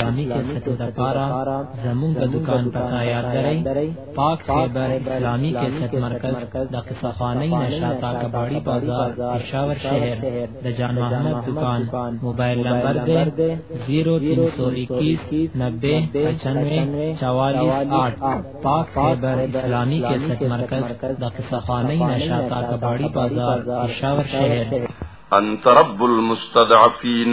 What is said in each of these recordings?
اسلامي کیسټو د پارا زموږ د دکان پتا یاد درئ پاک خیبر اسلامي کیسټ مرکز د قصفانی نشاتا کباړی بازار پېښور شهر د جان محمد دکان موبایل نمبر دی 03021909594 پاک خیبر اسلامي کیسټ مرکز د قصفانی نشاتا کباړی بازار پېښور شهر انت رب المستضعفين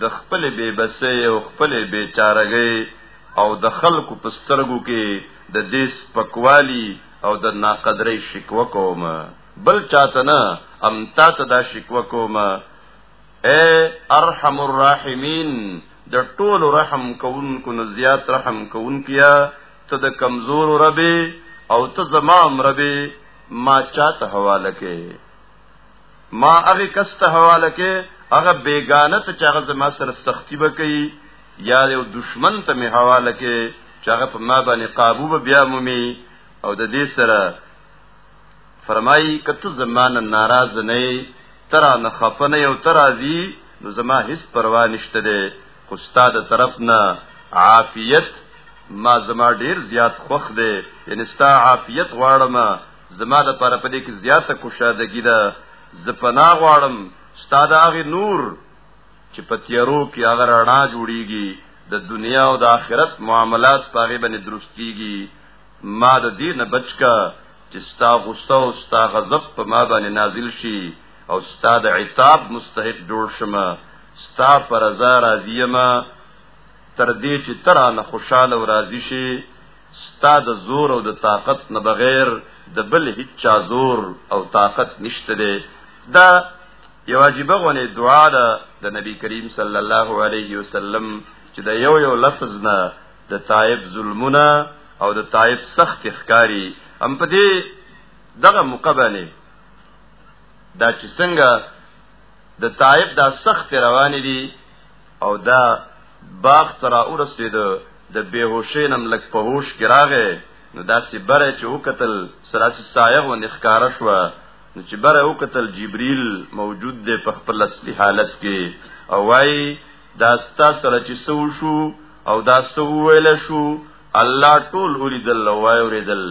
د خپل بے بسې او خپل بے چارګۍ او د خلکو په سترګو کې د دې سپکوالی او د ناقدرۍ شکوه کوم بل چاته نه ام تا ته دا شکوه کوم اے ارحم الراحمین د ټول رحم کوونکو نه زیات رحم کوونکیا ته د کمزور ربي او ته زمام ربي ما چاته حواله کې ما هغه کس ته حواله کې هغه بیگانه ته چې هغه زما سره سختی وکړي یا یو دشمن ته می حواله کې چې هغه په ما باندې قابو به بیا مومي او د دې سره فرمایي کته زمانه ناراض نه ترا نه خفنه یو ترازی نو زما هیڅ پروا نشته ده خو استاد طرف نه عافیت ما زما ډیر زیات خوخ ده یعنی ستا عافیت غواړم زما د پاره په دې کې زیاته کوشادګی ده زه پناه غواړم ستا د هغې نور چې په تیارو کې هغه رڼا جوړیږي د دنیا او د آخرت معاملات په هغې باندې درستیږي ما د دې نه بچ که چې ستا غصه او ستا غضب په ما باندې نازل شي او ستا د عتاب مستحق جوړ شم ستا پر رضا راضی ما تر دې چې ترانه خوشاله او راضی شي ستا د زور او د طاقت نه بغیر د بل هیچا زور او طاقت نشته دی دا یو عجیب غونې دعا ده د نبی کریم صلی الله علیه وسلم چې د یو یو لفظ نه د طائب ظلمونه او د طائب سخت اخکاری هم په دې دغه مقبله دا چې څنګه د طائب دا سخت روان دي او دا باغ تر اورسید د بیهوشینم لک په هوش کې راغې نو داسې بره چې وکتل سراسي سایه و نخکاره شو نو چې بره وکتل جبريل موجود دی په خپل اصلي حالت کې او وای دا ستا سره چې سو شو او دا سو ویل شو الله ټول اوریدل او وای اوریدل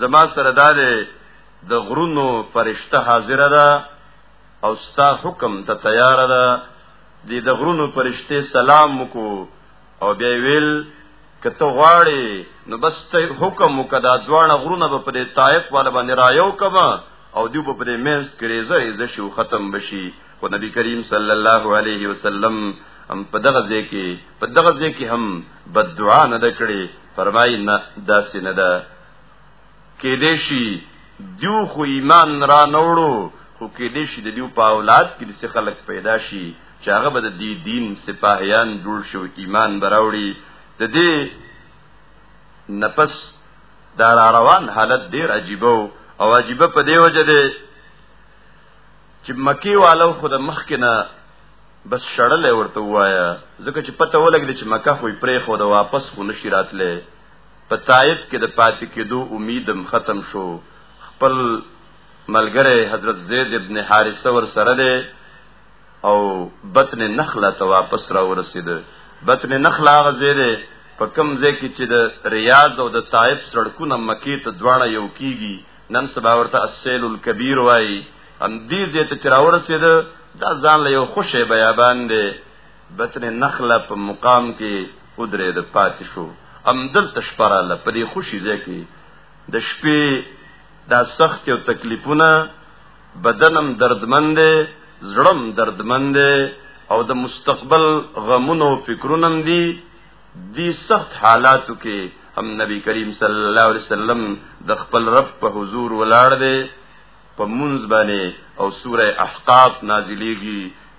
زما سره دا د غرونو فرشته حاضر ده او ستا حکم ته تیار ده د دغرونو پرشته سلام وکړو او بیا ویل کته غواړي نو بس ته حکم وکدا ځوان غرونه په دې طائف والا باندې رايو کما او دیو په دې مینس کریزه یې د شو ختم بشي خو نبی کریم صلی الله علیه وسلم هم په دغه ځای کې په دغه ځای کې هم بد دعا نه کړې فرمایي نه داسې نه ده کې دې شي دیو خو ایمان را نوړو خو کې دې شي د دیو په اولاد کې د خلک پیدا شي چې هغه به د دې دین سپاهیان جوړ شو ایمان براوړي د دې نفس دا را روان حالت ډیر عجیب او عجیب په دی وجه دی چې مکی والو خود مخکنه بس شړل ورته وایا ځکه چې پته ولګل چې مکه خو پرې خو دا واپس خو نشی راتله په طائف کې د پاتې کېدو امیدم ختم شو خپل ملګری حضرت زید ابن حارثه ور سره دی او بطن نخله ته واپس را ورسید بطن نخله هغه ځای دی په کم ځای کې چې د ریاض او د طائف سړکونه مکی ته دواړه یو کیږي نن سبا ورته السیل الکبیر وای هم دې ځای ته چې راورسېده دا ځان له یو خوشې بیابان دی بطن نخله په مقام کې ودرې د پاتې شو ام دلته شپه رااله په دې خوشي ځای کې د شپې دا سخت او تکلیفونه بدنم دردمن دی زړم دردمن دی او د مستقبل غمونو فکرونم دی دی سخت حالاتو کې هم نبی کریم صلی الله علیه وسلم د خپل رب په حضور ولاړ دی په منځ باندې او سوره احقاف نازلېږي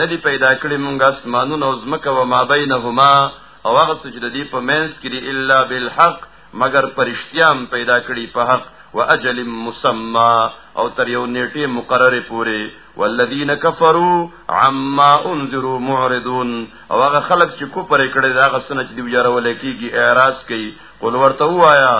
ندی پیدا کړی مونږه اسمانونه او زمکه و ما بینهما او هغه څه چې د دې په منځ کې دی الا بالحق مگر پرشتيام پیدا کړی په حق واجل مسمى او تر یو نیټه مقرره پوره والذین کفروا عما انذروا معرضون او هغه خلک چې کو پرې کړی دا غسنه چې دی وجارول کیږي اعتراض کوي قل ورته وایا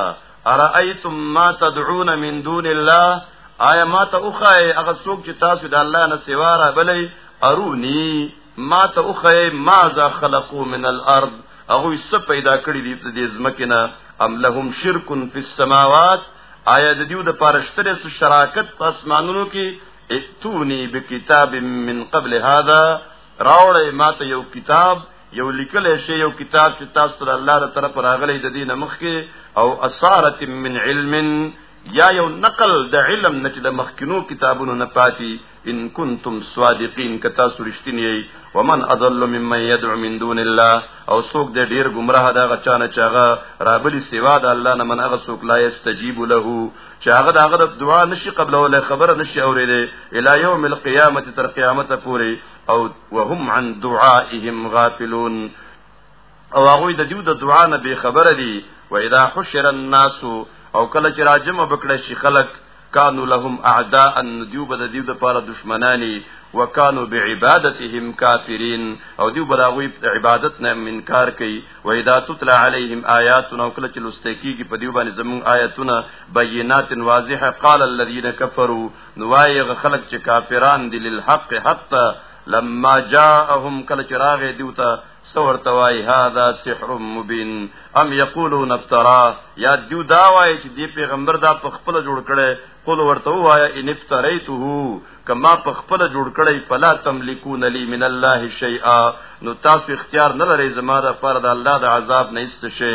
ارایتم ما تدعون من دون الله آیا ما ته اوخای هغه څوک چې تاسو د الله نه سیوا را بلې ارونی ما ته اوخای ما ذا خلقو من الارض هغه څه پیدا کړی دی د دې ځمکې نه ام لهم شرک فی السماوات آیا د دیو د پارشتره سره شراکت په اسمانونو کې اتونی بکتاب من قبل هذا راوړې ما ته یو کتاب یو لیکل شی یو کتاب چې تاسو ته الله تعالی طرف راغلی د دین مخکې او اثارت من علم یا یو نقل د علم نه چې د مخکینو کتابونو نه پاتې ان کنتم صادقین که تاسو رښتینی یئ ومن اضل ممن يدعو من دون الله او څوک د ډیر گمراه دا غچانه چاغه رابلی سیوا د الله نه من هغه څوک لا یستجیب له چاغه دا غره دعا نشي قبل ولا خبره نشي اورېده الی یوم القیامت تر قیامت پورې او وهم عن دعائهم غافلون او هغه د دیو د دعا نه به خبر دي و اذا حشر الناس او کله چې راجمه بکړه شي خلق کانو لهم اعداء دیو بد دیو د پاره دشمنانی وکانو بعبادتهم کافرین او دیو براغوی عبادت نه منکار کوي و اذا تتلى عليهم آیاتنا او کله چې لسته کیږي په دیو باندې زمون آیاتونه بینات واضحه قال الذين كفروا نو وایي هغه خلک چې کافران دي للحق حتی لما جاءهم کله چې راغې دیوته سورته وای هاذا سحر مبین ام یقولون افترا یا دیو دا وای چې دی پیغمبر دا په خپل جوړ کړي قل ورته وای ان افتریته کما په خپل جوړ کړي فلا تملکون لی من الله شیئا نو تاسو اختیار نه لرئ زما د فرد الله د عذاب نه است شي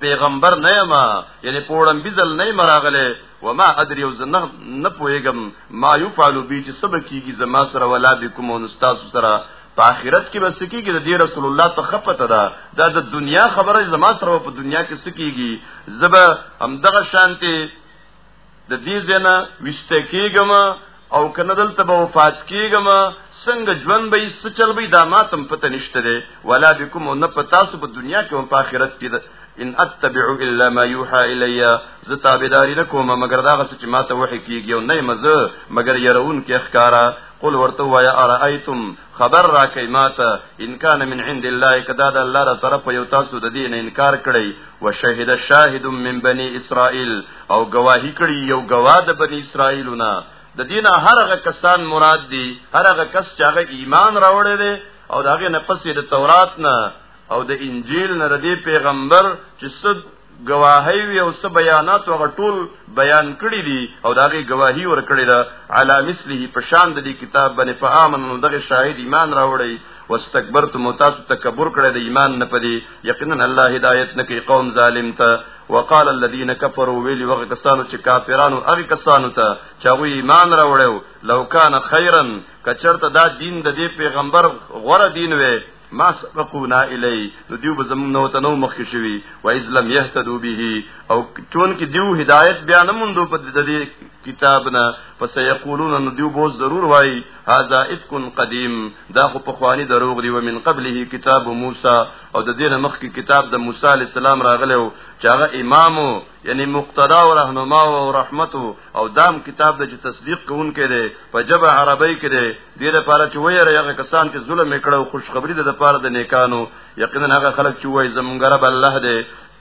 پیغمبر نه یم یعنی پوړم بزل نه مراغله وما ادري او زنه نه پوهېږم ما يفعل بي چې سبا کیږي زما سره ولا بكم او استاد سره په آخرت کې بس کیږي د رسول الله ته خپته ده دا د دنیا خبره زما سره په دنیا کې سکیږي زبا هم دغه شانته د دې زنه وشته کېګم او کنه دلته به وفات کېګم څنګه ژوند به یې چل به دا ماتم پته نشته دی ولا بكم نه پتا سو په دنیا کې او په آخرت کې ان اتبع الا ما يوحى الي زه تابعداري نه کوم مګر دا غس چې ماته وحي کیږي او نه مزه مګر يرون کې اخکارا قل ورته وایا ارایتم خبر را کوي ماته ان کان من عند الله کدا د الله را طرف یو تاسو د دین انکار کړی وشهد شاهد من بني اسرائيل او گواهی کړي یو گواه د بنی اسرائیلونه د دینه هرغه کسان مراد دي هرغه کس چې هغه ایمان راوړی دی او داغه نه پسې د تورات نه او د انجیل نه ردی پیغمبر چې صد گواهی وی او څه بیانات او ټول بیان کړی دي او داغه گواهی ور کړی ده علی مثله په شان د دې کتاب باندې په امن نو دغه شاهد ایمان راوړی واستكبرتم تاسو تکبر کړی د ایمان نه پدی یقینا الله هدایت نه کوي قوم ظالم ته وقال الذين كفروا ویلی وغه کسانو چې کافرانو هغه کسانو ته چې هغه ایمان راوړیو لو کان خیرا کچرته دا دین د دې پیغمبر غوره دین وي ما سبقونا الی نو دیو به زمون نو تنو مخ شوی و اذ لم یهتدوا به او چون کې دیو هدایت بیا نه مونږ په دې کتاب نه پس یقولون نو دیو بو ضرور وای هاذا افکن قدیم دا خو په خوانی دروغ دی و من قبله کتاب موسی او د دینه مخکې کتاب د موسی علی السلام راغلی او چې هغه امام یعنی مقتدا او رهنما او رحمت او دام کتاب د تصدیق کوونکې دی په جبه عربی کې دی د لپاره چې وایره هغه کسان چې ظلم وکړ او خوشخبری د لپاره د نیکانو یقینا هغه خلک چې وای زمونږ رب الله دی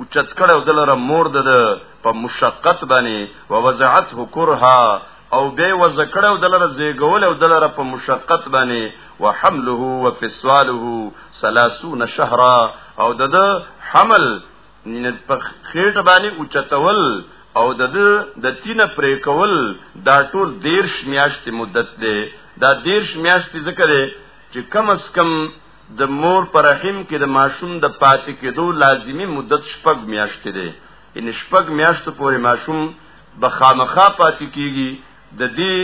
اوچت کړه او دلره مور د په مشقت باندې ووزعته کرها او به وزکړه او دلره زیګول او دلره په مشقت باندې وحمله وفصاله 30 شهرا او د حمل په خېټ باندې اوچتول او د د تینه پرې کول دا ټول دیرش میاشتې مدت دی دا دیرش میاشتې ذکر دی چې کم از کم د مور پر رحم کې د ماشوم د پاتې کېدو لازمی مدت شپږ میاشتې دی ان شپږ میاشتو پورې ماشوم به خامخا پاتې کیږي د دې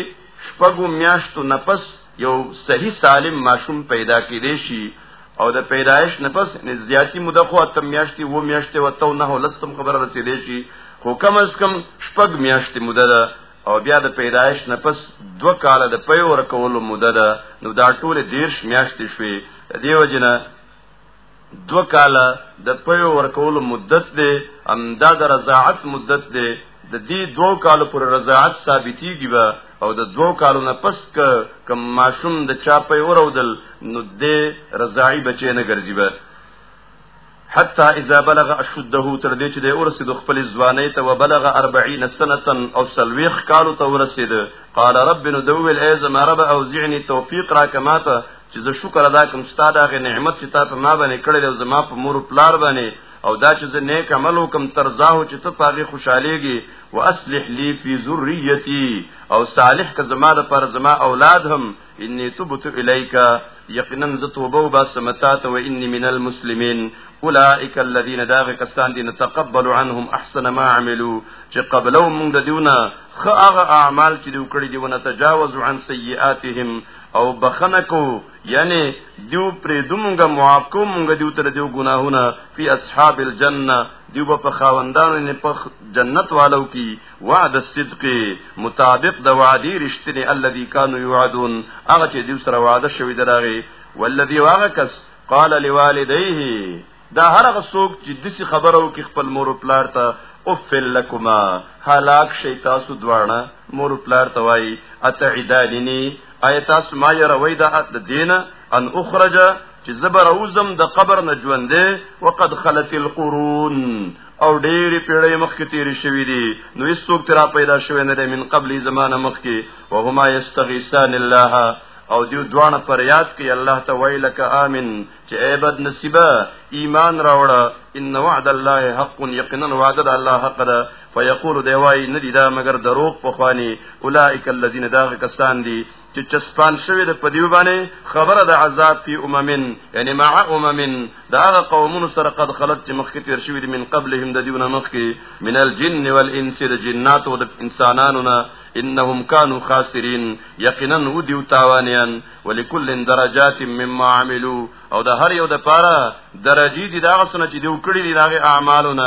شپږو میاشتو نفس یو صحیح سالم ماشوم پیدا کېدی شي او د پیدایش نفس زیاتی موده خو اتم میاشتې و میاشتې و تو نه لستم خبره رسیدې شي خو کم از کم شپږ میاشتې موده ده او بیا د پیدایش نه پس دو کاله د پي ورکولو موده ده نو دا ټول دیرش میاشتې شوي دیو جنا دو کاله د پي ورکولو مدت دی ام دا د رضاعت مدت دی د دې دوو کالو پر رضاعت ثابتېږي به او د دوو کالو نه پس ک کم ماشوم د چا په اورودل نو د رضاعي بچی نه ګرځي به حتی اذا بلغ اشده تر دې چې د ورسېد خپل ځواني ته وبلغ 40 سنه او سلويخ کالو ته ورسېد قال رب ندول ای زما رب اوزعني توفیق را کماته چې زه شکر ادا کوم ستاده غ نعمت چې تا په ما باندې کړل او زما په مور پلار باندې او دا چې زه نیک عمل وکم تر ځاو چې ته پاغي خوشاليږي واصلح لي في ذريتي او صالح که زما د پر زما اولاد هم انی تبت الیک یقینا ز توبه و باسمتات و انی من المسلمین اولئک الذین داغ کسان دین تقبل عنهم احسن ما عملوا چې قبلو موږ د دیونه خو هغه اعمال چې دوی کړی دیونه تجاوز عن سیئاتهم او بخنه کو یعنی دیو پرې دومګه معاف کو مونږ دیو تر دیو ګناهونه فی اصحاب الجنه دیو په خاوندانو نه په جنت والو کی وعد الصدق مطابق د وعده رښتینی الذي كانوا يوعدون هغه چې دوی سره وعده شوی دراغي والذي واغکس قال لوالديه دا هر هغه څوک چې دسی خبرو کې خپل مور او پلار ته اوفل لکما هلاک شي تاسو دواړه مور او پلار ته وای اتعدانني ايتاس ما يروي دا دینه ان اخرج چې زبر اوزم د قبر نه ژوندې وقد خلت القرون او ډېری پیړۍ مخکې تیرې شوې دي نو هیڅوک ترا پیدا شوی نه دی من قبل زمانه مخکې وهما یستغیثان الله او دیو دوانه پر یاد کې الله ته ویلک امین چې ایبد نصیبه ایمان راوړه ان وعد الله حق یقینا وعد الله حق ده فیقول دی وای ندی دا مگر دروغ په خوانی اولئک الذین داغ کسان دي چې چسپان شوی د پدیو باندې خبره د عذاب فی اممن یعنی مع اممن دا هغه قومونو سره قد خلت چې مخکې تیر شوی دي من قبلهم د دیونه مخکې من الجن والانس د جنات او د انسانانو نه انهم كانوا خاسرين یقینا و دیو تاوانیان ولکل درجات مما عملوا او د هر یو د پاره درجی دي دا غسنه چې دیو کړی دي داغه اعمالونه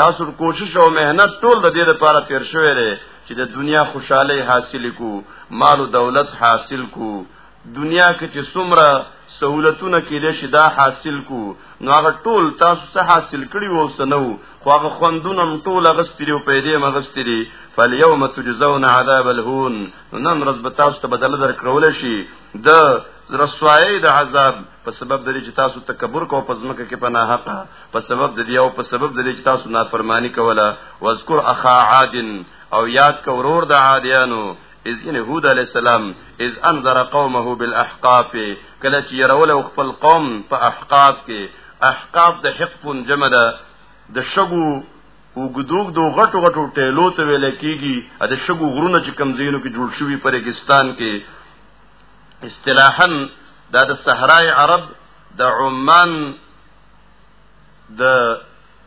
تاسو کوشش او مهنت ټول د دې لپاره تیر شوی دی چې د دنیا خوشحالي حاصل کو مال او دولت حاصل کو دنیا کې چې څومره سہولتونه کېدې شي دا حاصل کو نو هغه ټول تاسو څه حاصل کړی وو سنو خو هغه خوندونه ټول غستری او پیدې مغستری فالیوم تجزون عذاب الهون نن رز به تاسو ته بدل درکړول شي د رسوایی د عذاب په سبب د دې چې تاسو تکبر کوو په ځمکه کې په ناحقه په سبب د دې او په سبب د دې چې تاسو نافرمانی کوله واذکر اخا عاد او یاد کو ورور د عادیانو اذ ان هود علی السلام اذ انذر قومه بالاحقاف کله چې يرول خپل قوم په احقاف کې احقاف د حقف جمع ده د شګو وګدوګ دو غټو غټو ټیلو ته ویل کیږي د شګو غرونه چې کمزینو کې جوړ شوی پرګستان کې اصطلاحا دا د صحرای عرب د عمان د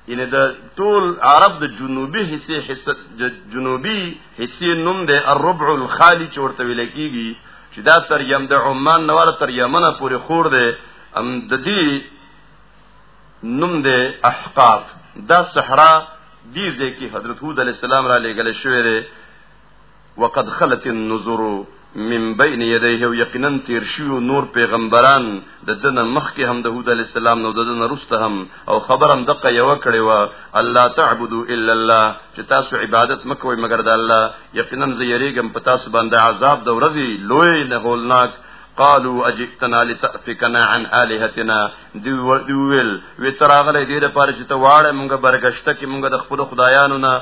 یعنی د ټول عرب د جنوبي حصے حصہ د جنوبي حصے نوم د الربع الخالی چې ورته ویل کیږي چې دا تر یم د عمان نواله تر یمن پورې خور دی ام د دې نوم د احقاف دا صحرا دې ځکه حضرت هود علی السلام را لېګل شوې وقد خلت النذر من بین یدیه یقینا تیر شیو نور پیغمبران د دنه مخکې هم د هود علی السلام نو د دنه رسته هم او خبرم دقه یو کړي وا الله تعبدو الا الله چې تاسو عبادت مکوئ مگر د الله یقینا زیریګم په تاسو باندې عذاب د ورځي لوی نه هولناک قالوا اجئتنا لتأفكنا عن الهتنا دی ویل وی تراغله دې لپاره چې ته واړه مونږه برګشته کې مونږه د خپل خدایانو نه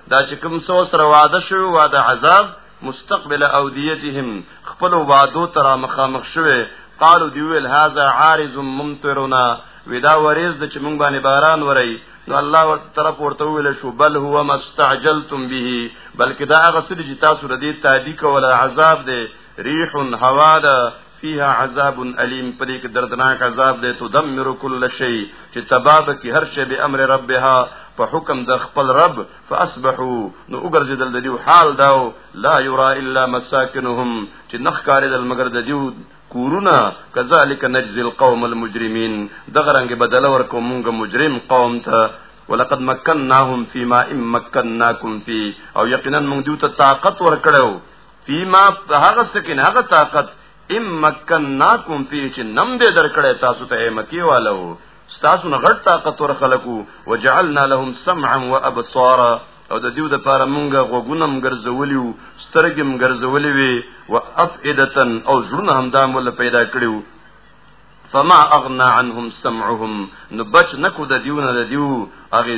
دا چې کوم څو سره وعده شوی و د عذاب مستقبل اودیتهم خپل وعدو تر مخامخ شوی قالو دی ویل هاذا عارض ممطرنا ودا وریز د چې مونږ باندې باران وري نو الله ور طرف ورته ویل شو بل هو مستعجلتم به بلکې دا هغه څه چې تاسو ردی تعدی کوله عذاب دی ریح هوا ده فيها عذاب الیم په دې کې دردناک عذاب دی تدمر كل شيء چې تباب کې هر شی به امر ربها په حکم د خپل رب فاصبحوا نو وګرځیدل د دیو حال داو لا یرا الا مساکنهم چې نخ کارېدل مگر د دیو کورونا کذالک نجزی القوم المجرمین دغه رنګ بدل ورکو مونږ مجرم قوم ته ولقد مکنناهم فيما ان مکنناکم فيه او یقینا مونږ دیو ته طاقت ورکړو فيما هغه سکن هغه طاقت ام مکنناکم فی چې نم دې درکړې تاسو ته مکی والو تاسو نه غټ طاقت ور خلقو وجعلنا لهم سمعا وابصارا او د دیو د پاره مونږه غوګونم ګرځولیو سترګم ګرځولې وي او افئدتن او زړونه هم دا مول پیدا کړیو فما اغنا عنهم سمعهم نو بچ نکو د دیونه د دیو اغه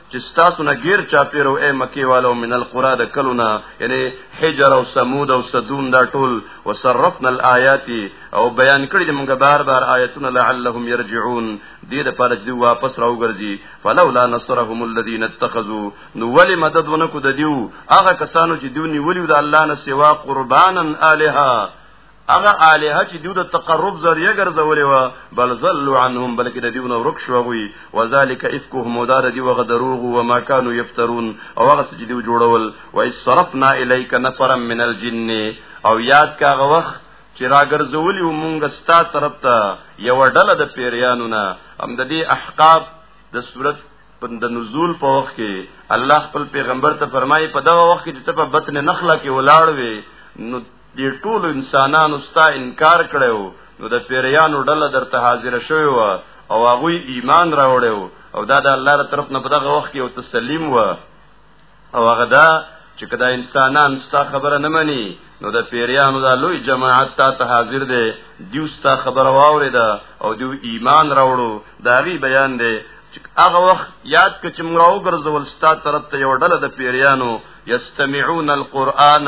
چې ستاسو نه غیر چاپیر او اے مکی والو من القرى د کلونا یعنی حجر او ثمود او صدون دا ټول وصرفنا الآیات او بیان کړی د موږ بار بار آیتونه لعلهم يرجعون دې د پاره چې واپس راوګرځي فلولا نصرهم الذين اتخذوا نو ولی مدد ونکو د دیو هغه کسانو چې دیو نیولیو د الله نه سوا قربانا الها هغه الها چې دوی د تقرب ذریعہ ګرځولې و بل ذلوا عنهم بلکې د دیونه ورک شو غوي وذالک افکه مدار دی وغه دروغ و ما كانوا يفترون او هغه چې دوی جوړول و صرفنا الیک نفرا من الجن او یاد کا هغه وخت چې راګرځولې و مونږ ستا طرف ته یو ډله د پیریانو نه هم د دې احقاب د صورت د نزول په وخت کې الله خپل پیغمبر ته فرمایي په دغه وخت کې چې ته په بطن نخله کې ولاړ وې نو دی ټول انسانانو ستا انکار کړو نو د پیریانو ډله درته حاضر شوی و او هغه ایمان راوړو او دا د الله تر طرف نه په دغه وخت کې یو تسلیم و او هغه دا چې کدا انسانان ستا خبره نه مني نو د پیریانو دا لوی جماعت تا ته حاضر دی دیو ستا خبره واوریده او دیو ایمان راوړو دا غي بیان دی هغه وخت یاد کچ مراو ګرځول ستا طرف ته یو ډله د پیریانو یستمعون القرآن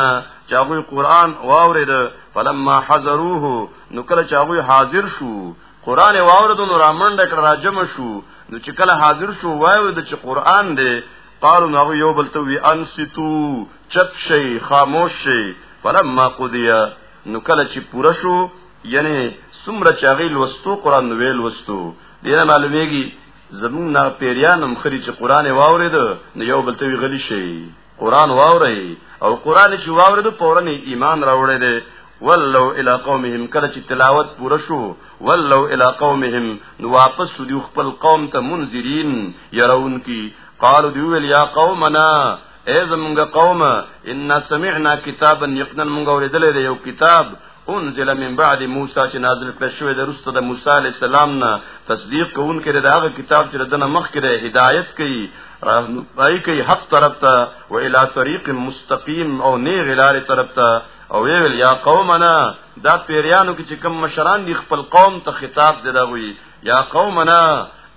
چاغوی قرآن واورید فلما حضروه نو کله چاغوی حاضر شو قرآن واورید نو رامنډ کړه راجم شو نو چې کله حاضر شو وایو د چې قرآن دی قالو نو یو بل ته وی انستو چپ شي خاموش شي فلما قضیا نو کله چې پوره شو یعنی سمره چاغی لوستو قرآن ویل وستو دینه معلومیږي زمون نا پیریان هم خري چې قران واورید نو یو بل ته غلی شي قران واوري او قران چې واورید پورن ایمان راوړی دی ولو الى قومهم کله چې تلاوت پوره شو ولو الى قومهم نو واپس شو دی خپل قوم ته منذرین يرون کی قالو دی ویل یا قومنا ای زمونږ قوم ان سمعنا کتابا یقنا مونږ اوریدلې یو کتاب انزل من بعد موسی چې نازل کړ شوی د رسول د موسی علی السلام نه تصدیق کوونکې د هغه کتاب چې دنه مخ کړي هدایت کوي راهنمایي کوي حق طرف ته و الی طریق مستقیم او نه غلار طرف ته او ویل یا قومنا دا پیریانو کې چې کوم مشران دي خپل قوم ته خطاب دی دا وی یا قومنا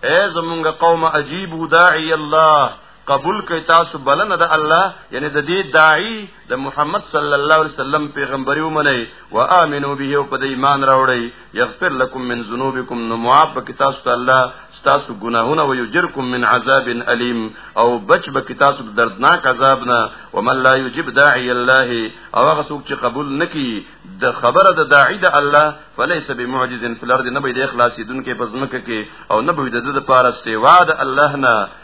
اے زمونږ قوم عجیب داعی الله قبول کړئ تاسو بلنه د الله یعنی د دې داعی د محمد صلی الله علیه وسلم پیغمبري ومنئ او امنو به او په دې ایمان راوړئ یغفر لكم من ذنوبکم نو معاف کړئ تاسو ته الله تاسو ګناهونه او یجرکم من عذاب الیم او بچ به تاسو د دردناک عذاب نه ومن لا یجب داعی الله او هغه څوک چې قبول نکي د خبره د داعی د الله فلیس بمعجز فی الارض نبی د اخلاص دن کې پزمکه کې او نبی د د پارسته وعده الله نه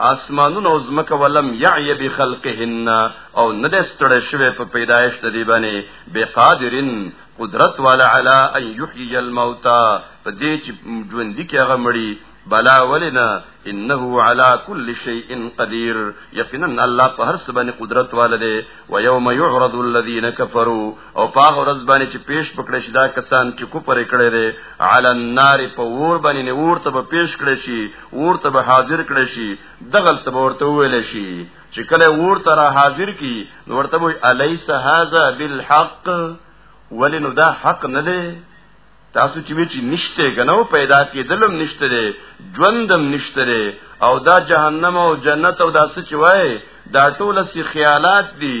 اسمانونه او زمکه ولم یعی بخلقهن او نه د ستړی شوی په پیدایش د دی باندې بقادرن قدرت والا علی ان یحیی الموتى په دې چې ژوند کې هغه مړی بلا ولنا انه على كل شيء قدير یقینا الله په هر څه باندې قدرت والده و یوم يعرض الذين كفروا او په هغه ورځ باندې چې پیش پکړې شي دا کسان چې کوپر کړي دي علی النار په ور باندې نه ور ته به پیش کړي شي ور ته به حاضر کړي شي دغل ته ورته ویل شي چې کله ور ته را حاضر کی نو ورته وي الیس هذا بالحق ولنو دا حق نه دی تاسو چې وی چې نشته غنو پیدا کېدلم نشته دی ژوندم نشته دی او دا جهنم او جنت او دا څه چې وای دا ټول سي خیالات دي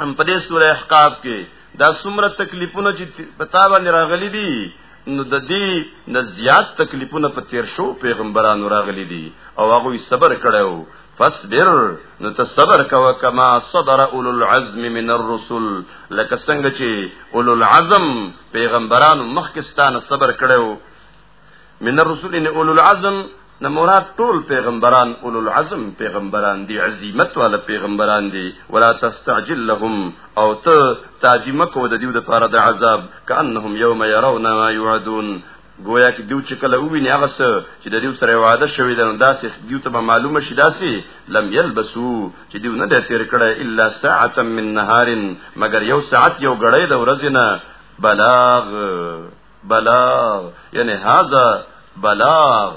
هم په دې سوره احقاف کې دا څومره تکلیفونه چې په تا باندې راغلي دي نو د دې نه زیات تکلیفونه په تیر شو پیغمبرانو راغلي دي او هغه صبر کړو فاصبر نو ته صبر کوه کما صبر اولو العزم من الرسل لکه څنګه چې اولو العزم پیغمبرانو مخکستانه صبر کړو من الرسول ان اولو العزم نه مراد ټول پیغمبران اولو العزم پیغمبران دي عظمت والا پیغمبران دي ولا تستعجل لهم او ته تاجمه کو د دیو د پاره د عذاب کانهم یوم يرون ما يعدون گویا کې دیو چې کله وویني هغه څه چې د دیو سره وعده شوی ده نو داسې دیو ته معلومه شي داسې لم یلبسو چې دیو نه د تیر کړه الا ساعه من نهار مگر یو ساعت یو غړې د ورځې نه بلاغ بلاغ یعنی هاذا بلاغ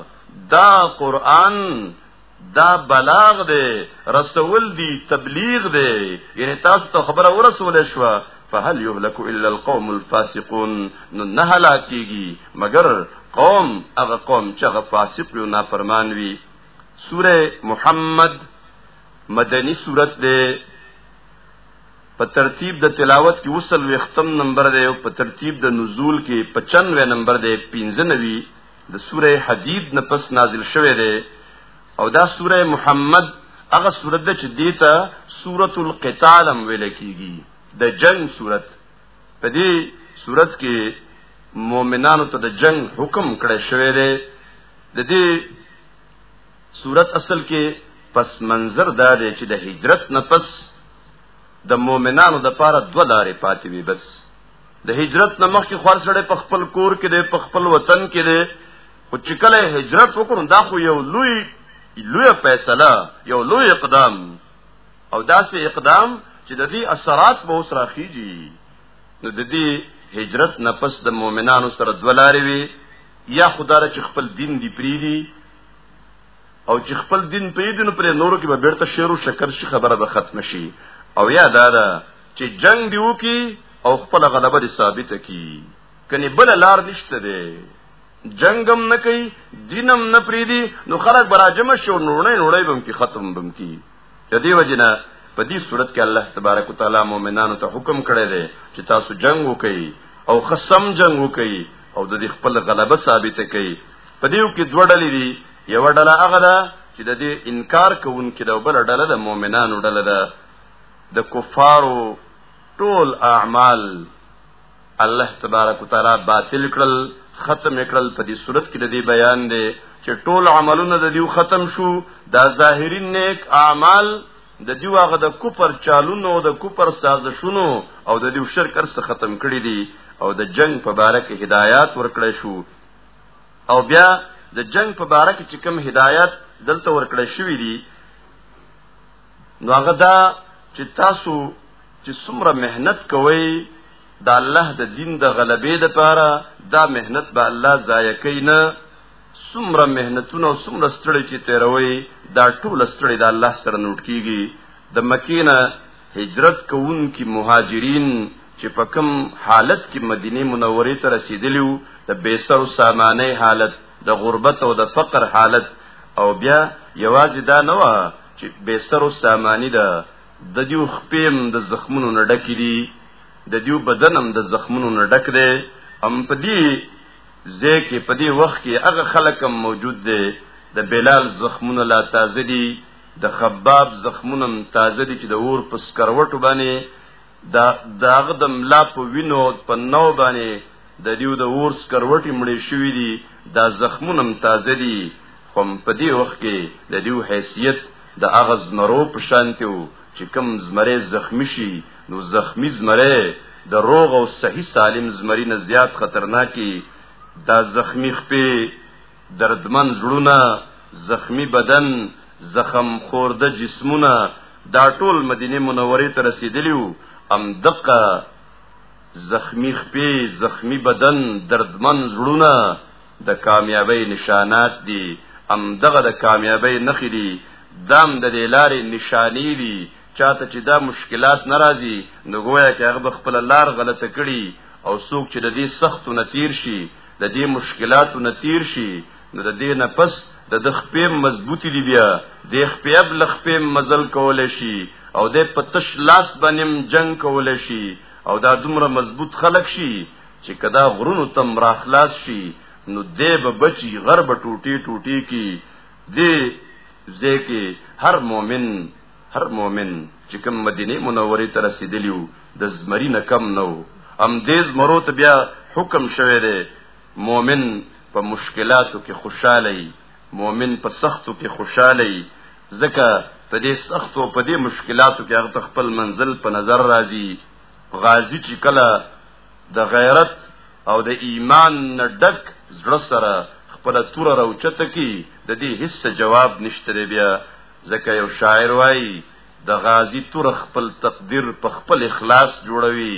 دا قران دا بلاغ دی رسول دی تبلیغ دی یعنی تاسو ته خبره ورسول شو فهل يهلك الا القوم الفاسقون نو نه هلاکیږي مگر قوم هغه قوم چې هغه فاسق یو نافرمان وي سوره محمد مدنی سورت ده په ترتیب د تلاوت کې وصل وختم نمبر دی او په ترتیب د نزول کې 95 نمبر دی 95 د سوره حدید نه پس نازل شوه دی او دا سوره محمد هغه سوره ده چې دیتا سوره القتال هم ویل کیږي د جنگ سوره په دې سوره کې مؤمنانو ته د جنگ حکم کړی شوی دی د دې سوره اصل کې پس منظر دا دی چې د هجرت نه پس د مؤمنانو د پاره دوه لارې پاتې وي بس د هجرت نه مخکې خور سره په خپل کور کې دی په خپل وطن کې دی او چې کله هجرت وکړو دا خو یو لوی لوی فیصله یو لوی اقدام او داسې اقدام چې د دې اثرات به اوس راخیږي نو د دې هجرت نه پس د مؤمنانو سره دوه لارې وي یا خدای چې خپل دین دی پریدي او چې خپل دین په دې نو پر نورو کې به بیرته شعر او شکر شي خبره به ختم شي او یا دا ده چې جنگ دیو کی او خپل غلبه دې ثابت کی کني بل لار نشته دی جنگم نه کوي دینم نه پریدي نو خلک براجم شو نوړې نوړې بم کی ختم بم کی د دې وجنه په دې صورت کې الله تبارک وتعالى مؤمنانو ته حکم کړی دی چې تاسو جنگ وکړي او خصم جنگ وکړي او د دې خپل غلبه ثابت کړي په دیو کې دوه ډلې دي یو ډله هغه ده چې د دې انکار کوونکې ده بل ډله د مؤمنانو ډله ده د کفارو ټول اعمال الله تبارک وتعالى باطل کړل ختم کړل په دې صورت کې د دې بیان دی چې ټول عملونه د دیو ختم شو دا ظاهری نیک اعمال د دیو هغه د کوپر چالونو د کوپر سازشونو او د دیو شرک ارس ختم کړی دي او د جنگ په باره کې هدایات ورکړی شو او بیا د جنگ په باره کې چې کوم هدایت دلته ورکړی شوی دی نو هغه دا چې تاسو چې څومره مهنت کوئ د الله د دین د غلبې د پاره دا مهنت به الله ضایع کوي نه څومره مهنتونه او څومره ستړي چې تیروي دا ټول ستړي د الله سره نوټ کیږي د مکینه هجرت کوونکي مهاجرین چې په کوم حالت کې مدینه منورې ته رسیدلی وو د بیسر او سامانه حالت د غربت او د فقر حالت او بیا یوازې دا نه و چې بیسر او سامانی ده د دیو خپېم د زخمونو نه ډک دي د دیو بدنم د زخمونو نه ډک دی ام په دې ځکه په دې وخت کې هغه خلکم موجود دی د بلال زخمونه لا تازه دي د خباب زخمونه تازه دي چې د اور په سکروټو باندې دا داغه د ملا په وینو په نو باندې د دیو د اور سکروټي مړې شوې دي دا زخمونه تازه دي خو په دې وخت کې د دیو حیثیت د اغز مرو په شانته وو چې کم زمره زخمی شي نو زخمی زمره د روغ او صحیح سالم زمری نه زیات خطرناکي دا زخمی خپې دردمن زړونه زخمی بدن زخم خورده جسمونه دا ټول مدینه منورې ته رسیدلی وو ام دقه زخمی خپې زخمی بدن دردمن زړونه د کامیابی نشانات دي ام دغه د کامیابی نخې دي دام د دې لارې نشانی دي چاته چې دا مشکلات ناراضي نو گویا کې هغه خپل لار غلطه کړي او څوک چې د دې سختو نتیر شي د دې مشکلاتو نه تیر شي نو د دې نه پس د د خپې مضبوطی دی بیا د خپې اب لخپې مزل کول شي او د پتش لاس باندې جنگ کول شي او دا دومره مضبوط خلق شي چې کدا غرونو تم را خلاص شي نو دې به بچي غرب ټوټي ټوټي کی دې ځکه هر مؤمن هر مؤمن چې کوم مدینه منورې ته رسیدلی وو د زمری نه کم نه وو ام دې زمرو ته بیا حکم شوه دی مؤمن په مشکلاتو کې خوشاله وي مؤمن په سختو کې خوشاله وي ځکه په دې سختو په دې مشکلاتو کې هغه خپل منزل په نظر راځي غازی چې کله د غیرت او د ایمان نه ډک زړه سره خپل تور راوچته کی د دې هیڅ جواب نشته بیا ځکه یو شاعر وایي د غازی تور خپل تقدیر په خپل اخلاص جوړوي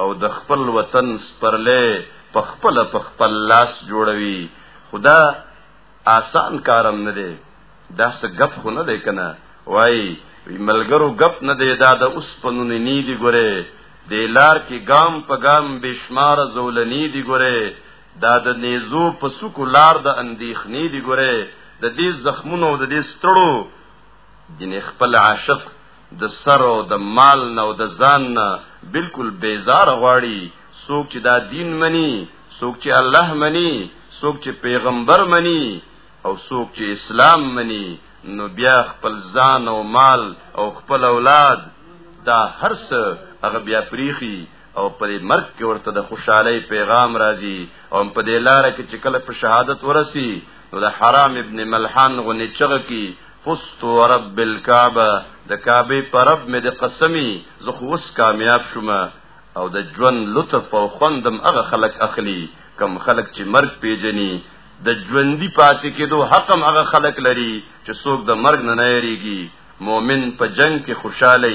او د خپل وطن سپرلې په خپل په خپل لاس جوړوي خدا آسان کارم نه دی دا څه غف خو نه دی کنه وای وی ملګرو غف نه دی دا د اوس پنونی نی دی ګوره د لار کې ګام په ګام بشمار زولنی دی ګوره دا د نیزو په سکو لار د اندېښنې دی ګوره د دې زخمونو او د دې ستړو ګینې خپل عاشق د سر او د مال نه او د ځان نه بالکل بیزار غواړي څوک چې دا دین مني څوک چې الله مني څوک چې پیغمبر مني او څوک چې اسلام مني نو بیا خپل ځان او مال او خپل اولاد دا هرڅه هغه بیا پریخي او په دې مرګ کې ورته د خوشحالۍ پیغام راځي او په دې لار کې چې کله په شهادت ورسي نو د حرام ابن ملحان غني چغه کی فست رب الكعبه د کعبه پر رب مې د قسمی زه خو اوس کامیاب شوم او د ژوند لطف او خوندم هغه خلک اخلي کم خلک چې مرګ پیژني د ژوندۍ پاتې کېدو حق هم هغه خلک لري چې څوک د مرګ نه نه یریږي مؤمن په جنگ کې خوشاله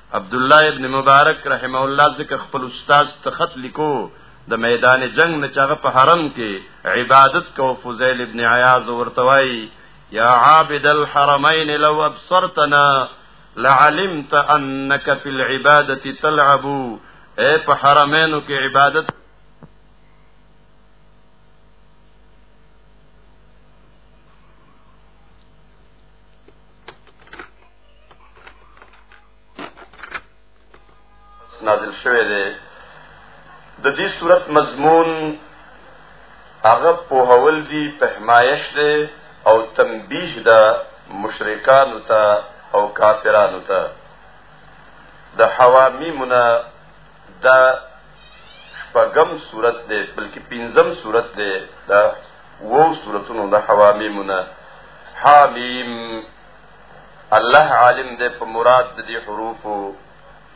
عبد الله ابن مبارک رحمه الله ځکه خپل استاد ته خط لیکو د میدان جنگ نه چاغه په حرم کې عبادت کو فضیل ابن عیاض ورتوي یا عابد الحرمین لو ابصرتنا لعلمت انك في العباده تلعب اے په حرمینو کې عبادت نازل شوه دی د دې صورت مضمون هغه په هول دی په حمایش دی او تنبیه ده مشرکانو ته او کافرانو ته د حوامیمونه دا شپږم صورت دی بلکې پنځم صورت دی دا وو صورتونو د حوامیمونه حامیم الله عالم دې په مراد د دې حروف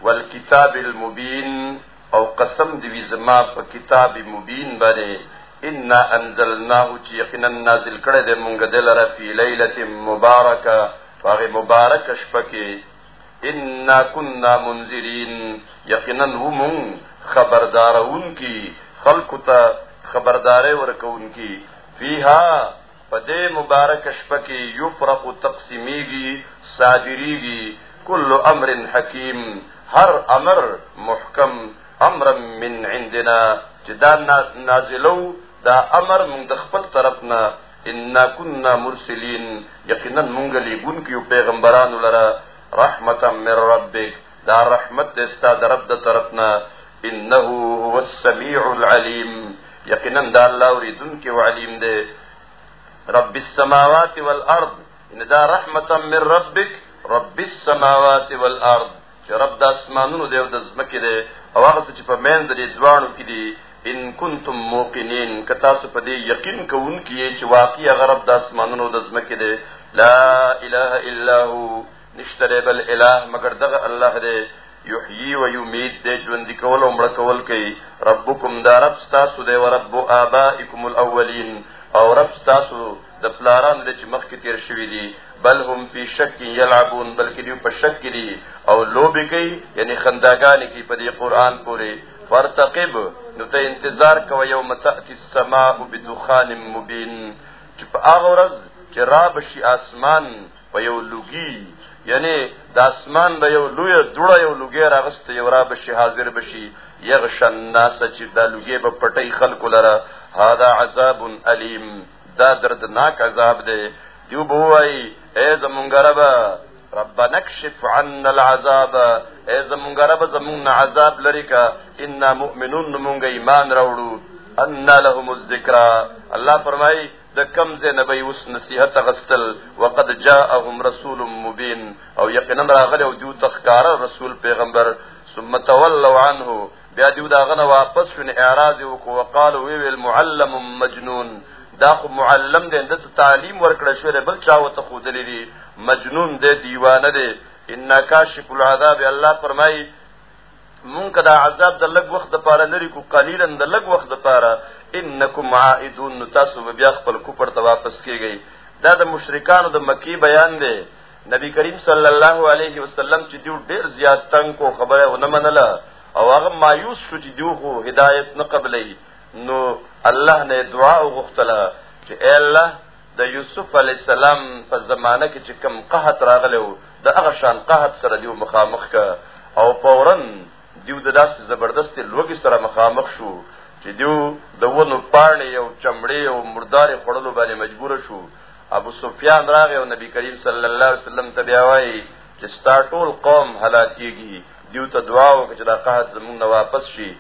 والکتاب المبین او قسم دی وی زما په کتاب مبین باندې ان انزلناه چې یقینا نازل کړه دې مونږ دې لره په ليله مبارکه هغه مبارک شپه کې ان كنا منذرین یقینا هم خبردارون کی خلق ته خبرداري ورکون کی فیها په دې مبارکه شپه کې یفرق تقسیمیږي، صادریږي، کل امر حکیم، هر امر محکم، امرا من عندنا چې دا نازلو دا امر موږ د خپل طرف نه ان كنا مرسلين یقینا مونږ لګون کیو پیغمبرانو لره رحمتا من ربک دا رحمت دې ستا د رب د طرف نه انه هو السميع العليم یقینا دا الله اوریدونکي او علیم دی رب السماوات والارض ان دا رحمتا من ربک رب السماوات والارض چې رب د اسمانونو دی او د ځمکې دی او هغه چې په مین درې دواړو کې دی ان کنتم موقنین که تاسو په دې یقین کوونکي چې واقعي هغه رب د اسمانونو د ځمکې دی لا اله الا هو نشته دی بل اله مګر دغه الله دی یحیی و یمید دی ژوند کول او مړ کول کوي ربکم دا رب تاسو دی او رب آبائکم الاولین او رب تاسو د پلاران د چې مخکې تیر شوی دی بل هم په شک کې یلعبون بلکې دی په شک کې دی او لوبي کوي یعنی خنداګان کې په دې قران پورې فرتقب نو ته انتظار کوي یوم تاتي السماء بدخان مبین چې په هغه ورځ چې را بشي اسمان په یو لوګي یعنی د اسمان د یو لوی دوړه یو لوګي راغست یو را بشي حاضر بشي یغش الناس چې دا لوګي په پټي خلکو لره هاذا عذاب الیم دا دردناک عذاب دی دیو بوای اے زمونږ رب ربنا اكشف عنا العذاب اے زمونږ رب زمونږ عذاب لري کا ان مؤمنون مونږ ایمان راوړو ان لهم الذکر الله فرمای د کم ځای نه به اوس نصیحت غستل وقد جاءهم رسول مبین او یقینا راغلی او دیو تخکار رسول پیغمبر ثم تولوا عنه بیا دیو دا غنه واپس شون اعراض وکړو وقالو وی ویل معلم مجنون دا خو معلم دی د تعلیم ورکړ شو بل چا وته خو دلی مجنون دی دیوانه دی ان کاشف العذاب الله فرمایي مونږ که دا عذاب د لږ وخت دپاره لرې کړو قلیلا د لږ وخت دپاره انکم عائدون نو تاسو به بیا خپل کفر ته واپس کېږئ دا د مشرکانو د مکی بیان دی نبی کریم صلی الله علیه وسلم چې دیو ډېر زیات تنګ کو خبره ونه منله او هغه مایوس شو چې دیو خو هدایت نه قبلې نو الله نه دعا وغوښتله چې اے الله د یوسف علی السلام په زمانه کې چې کم قحط راغلی و د هغه شان قحط سره دیو مخامخ که او فورا دیو د داسې زبردستې لوږې سره مخامخ شو چې دیو د ونو پاڼې او چمړې او مردارې خوړلو باندې مجبور شو ابو سفیان راغی او نبی کریم صلی الله علیه وسلم ته بیا وایي چې ستا ټول قوم هلاکیږي دیو ته دعا وکړه چې دا قحط زمونږ نه واپس شي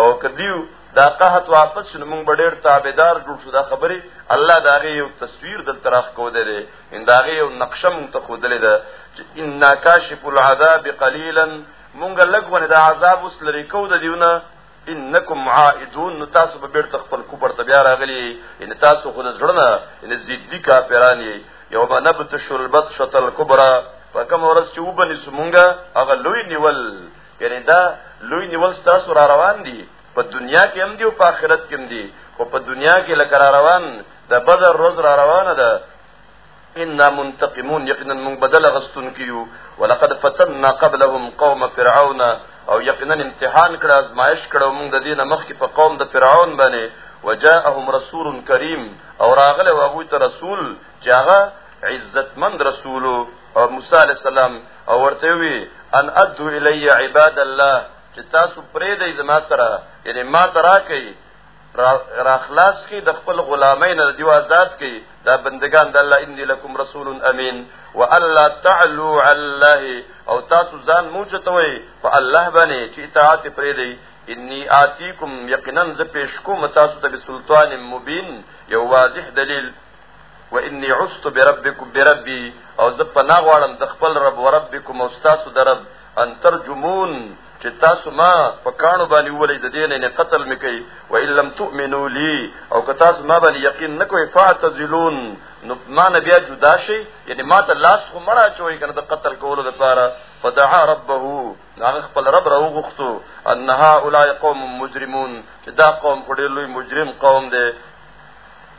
او که دیو دا قحط واپس شنو مونږ به ډېر تابعدار جوړ شو دا خبرې الله دا غي یو تصویر دل تراخ کو دی ان دا غي یو نقشه مونږ ته خو دلې ده چې ان کاشف العذاب قليلا مونږ لګونه دا عذاب اوس لري کو د دیونه انکم عائدون نو تاسو به بیرته خپل کوپر ته بیا راغلی ان تاسو خو د زړه ان زیدی کافران یې یو ما نبت شربت شتل کبرا فکم ورځ چې وبني سمونګه هغه لوی نیول یعنی دا لوی نیول ستاسو را روان دي په دنیا کې هم دي او په آخرت کې هم دي خو په دنیا کې لکه را روان د بدر روز را روانه ده انا منتقمون یقینا من بدل غستون کیو ولقد فتنا قبلهم قوم فرعون او یقینا امتحان کړه ازمایش کړه موږ د دینه مخکې په قوم د فرعون باندې وجاءهم رسول کریم او راغله واغوی ته رسول چې هغه عزتمند رسولو او موسی علی السلام او ورته وی ان ادو الی عباد الله چې تاسو پرې دی زما سره یعنی ما ترا کوي را خلاص کی د خپل غلامین د دیو آزاد کی دا بندگان د الله انی لکم رسول امین والا تعلو الله او تاسو ځان موجتوي په الله باندې چې اطاعت پرې دی انی آتیکم یقینا ز پیش کوم تاسو ته سلطان مبین یو واضح دلیل و انی عذت بربکم بربی او زه پناه غواړم د خپل رب و ربکم او تاسو د رب ان ترجمون چې تاسو ما په کانو باندې ولې د دین نه قتل مکي و ان لم تؤمنو لی او که تاسو ما باندې یقین نکوي فاعتزلون نو ما نه بیا جدا شي یعنی ما ته لاس خو مړه چوي کنه د قتل کولو لپاره فدعا ربه هغه خپل رب راو غوښتو ان هؤلاء قوم مجرمون چې دا قوم خو ډېر لوی مجرم قوم دی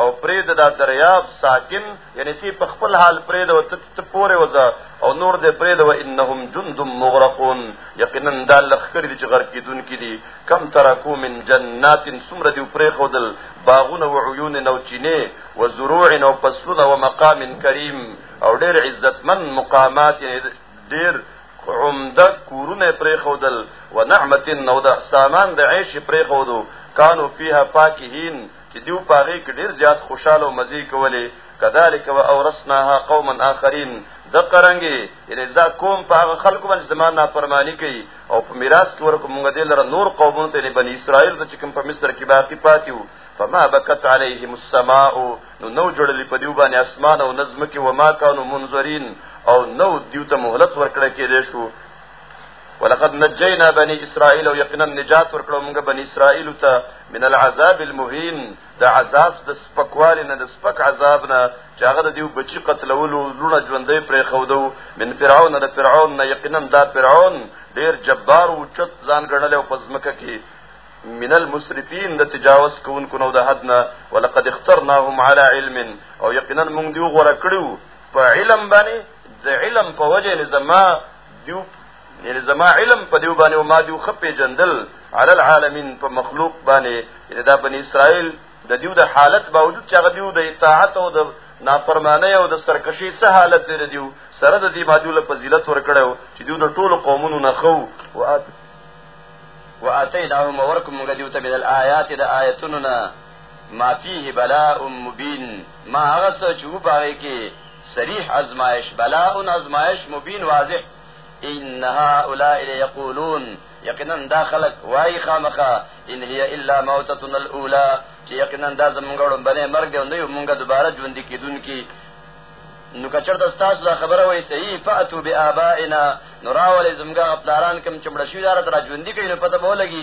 او پرید دا دریاب ساکن یعنی تی په خپل حال پرید او ته پورې وځه او نور دې پرید او انهم جند مغرقون یقینا دا لخر دي چې غرق کیدون کې دي کم ترکو من جنات سمر دی پرې خودل باغونه او عیون نو چینه و زروع او فصلونه و مقام کریم او ډېر عزتمن مقامات ډېر عمده کورونه پرې خودل و نعمت نو د سامان د عیش پرې خودو کانو فیها فاکهین چې دیو په هغې کې ډېر زیات خوشاله او مزې کولې کذالک و اورثناها قوما آخرین د قرانګي یعنی دا قوم په هغه خلکو باندې زمانه نافرمانی کوي او په میراث کې ورکو مونږ دې لره نور قومونو ته بنی اسرائیل ته چې کوم په مصر کې باقی پاتیو فما بکت علیهم السماء نو نو جوړلې په دیو باندې اسمان او نظم کې وما كانوا منذرین او نو دیو ته مهلت ورکړه کېدې شو ولقد نجينا بني اسرائيل او یقینا نجات ورکړو موږ بني اسرائيل ته من العذاب المهين د عذاب د سپکوال نه د سپک عذاب نه چې هغه د دیو بچی قتلولو لونه ژوندې پرې خودو من فرعون د فرعون نه یقینا دا فرعون ډیر جبار او چت ځان ګڼل او پزمکه کې من المسرفين د تجاوز کوونکو نو د حد نه ولقد اخترناهم على علم او یقینا موږ دیو غوړه کړو په علم باندې د علم په وجه لزما دیو یعنی زما علم په دیو باندې او ما دیو خپې جندل علی العالمین په مخلوق باندې یعنی دا بنی اسرائیل د دیو د حالت باوجود چې هغه دیو د اطاعت او د نافرمانی او د سرکشي سه حالت دی دیو سره د دې ماجول فضیلت ورکړو چې دیو د ټولو قومونو نه خو او ات و اتیناهم ورکم غدیو ته من الآیات د آیتونو ما فيه بلاء مبین ما هغه څه چې وباره کې صریح ازمایش بلاء ازمایش مبین واضح ان هؤلاء ليقولون یقینا دا خلق وای خامخه ان هي الا موتتنا الاولى چې یقینا دا زمونږ ورنبنه مرګ دی نو مونږه دوباره ژوند کیدونکي نو کچر د تاسو دا خبره وای صحیح فاتو بآبائنا نو راولې زمګه خپلاران کم چمړ شوی دار تر ژوندۍ کړي نو پته به ولګي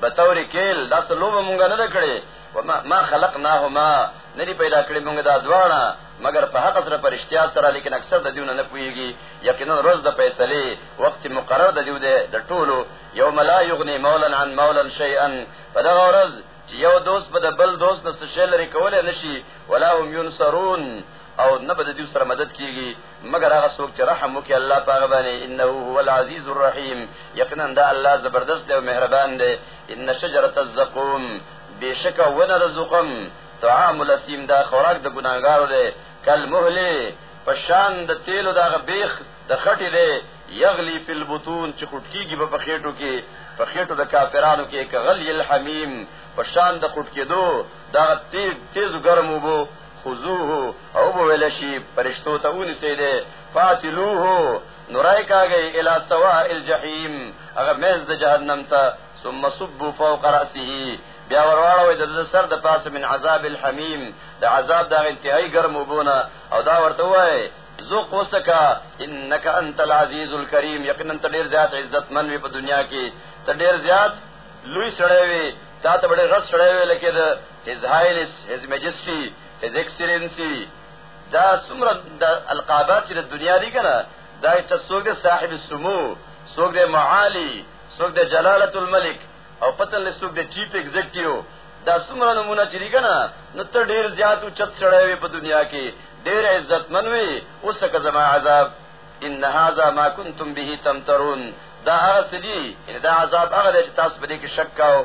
بطور کیل دا څه لوبه مونږ نه ده کړې وما ما خلقناهما نه دي پیدا کړې مونږ دا دواړه مګر په حق سره پر اشتیا سره لیکن اکثر د دیونه نه پوهیږي یقینا روز د فیصلې وخت مقرر د دیو ده د ټولو یوم لا یغنی مولا عن مولا شیئا فدغ ورځ چې یو دوست به د بل دوست نه څه شی لري کولای نشي ولا هم ينصرون او نه به د دیو سره مدد کیږي مگر هغه څوک چې رحم وکړي الله په هغه باندې انه هو العزیز الرحیم یقینا دا الله زبردست دی او مهربان دی ان شجره الزقوم بشک ونه رزقم طعام الاسیم دا خوراک د ګناګارو دی کل مهله پشان د تیلو دا بیخ د خټې دی یغلی فی البطون چې خټکیږي په خېټو کې په خېټو د کافرانو کې کغلی الحمیم پشان د خټکېدو دا تیز تیز ګرم وبو خذوه او بویل شي پرشتو ته ونیسي دي فاتلوه نورای کاږي الى سواء الجحیم هغه مز د جهنم ته ثم صب فوق راسه بیا ورواړوي د سر د پاسه من عذاب الحمیم د عذاب د انتهایی ګرم وبونه او دا ورته وای زو قوسکا انک انت العزیز الکریم یقینا ته ډیر زیات عزت من وی په دنیا کې ته ډیر زیات لوی سړی وی تا ته ډیر غټ سړی وی لکه هیز هایلیس هیز میجسټي هیز ایکسلنسي دا څومره د القابات چې د دنیا دي کنه دا چې څوک د صاحب سمو څوک د معالی څوک د جلالت الملک او پتن له څوک د چیف ایگزیکټیو دا څومره نمونه چې دي کنه نو ته ډیر زیات او چت سړی وي په دنیا کې ډیر عزتمن وي اوس که زما عذاب ان هذا ما كنتم به تمترون دا هغه سدي دا عذاب هغه چې تاسو په دې کې شک کاو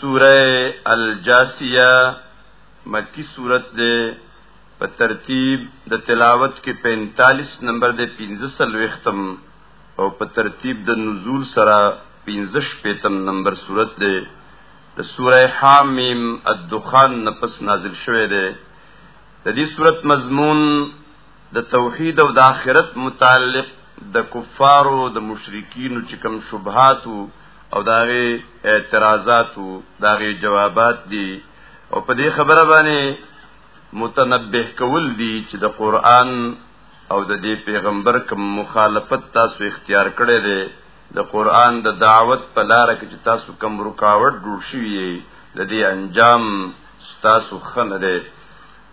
سوره الجاسیه مکی سورت ده په ترتیب د تلاوت کې 45 نمبر ده 15 سلوختم او په ترتیب د نزول سره 15 پیتم نمبر سورت ده د سوره حامیم الدخان نفس نازل شوه ده د دې سورت مضمون د توحید او د آخرت متعلق د کفارو د مشرکینو چې کوم شبهات او داغه اعتراضات او داغه جوابات دي او په دې خبره باندې متنبه کول دي چې د قران او د دې پیغمبر کوم مخالفت تاسو اختیار کړی دی د قران د دعوت په لار کې چې تاسو کوم رکاوټ جوړ شوی دی د دې انجام تاسو خنه دی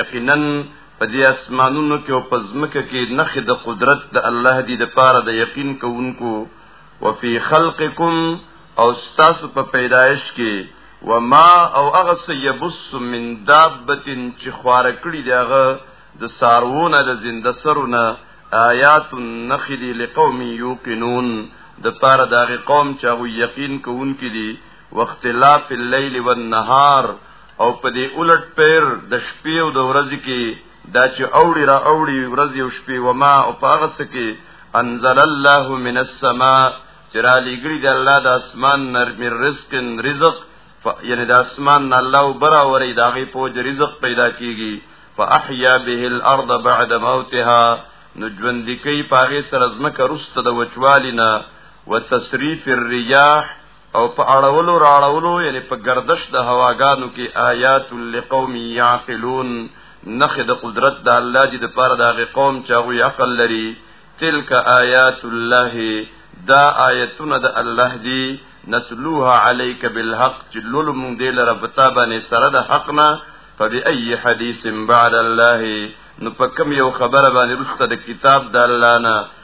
یقینا په دې اسمانونو کې او په ځمکه کې نخې د قدرت د الله دی د پاره د یقین کوونکو وفي خلقکم او ستاسو په پیدایش کې وما او هغه سيبس من دابه چې خوار کړی دیغه د سارونه د زنده سرونه آیات النخل لقوم یوقنون د پاره دغه قوم چې یقین کوونکې دي واختلاف الليل والنهار او په دې الټ پیر د شپې او د ورځې کې دا چې اوړي را اوړي ورځې او شپې و ما او پاغه سکه انزل الله من السماء چې را لګړي د الله د اسمان نر من رزق رزق ف... یعنی د اسمان نه الله برا وري داغه پوج رزق پیدا کیږي فاحیا به الارض بعد موتها نو ژوند کی پاغه سره زمکه رسته د وچوالینا وتسریف الرياح او په اړولو راړولو یعنی په گردش د هواګانو کې آیات لقوم یعقلون نخ د قدرت د الله جی د پاره د قوم چې غوی عقل لري تلک آیات الله دا آیتونه د الله دی نتلوها علیک بالحق چې لولو مونږ دې لره په تابانه سره د حق نه فبأي حديث بعد الله نو په کوم یو خبره باندې رسته د کتاب د الله نه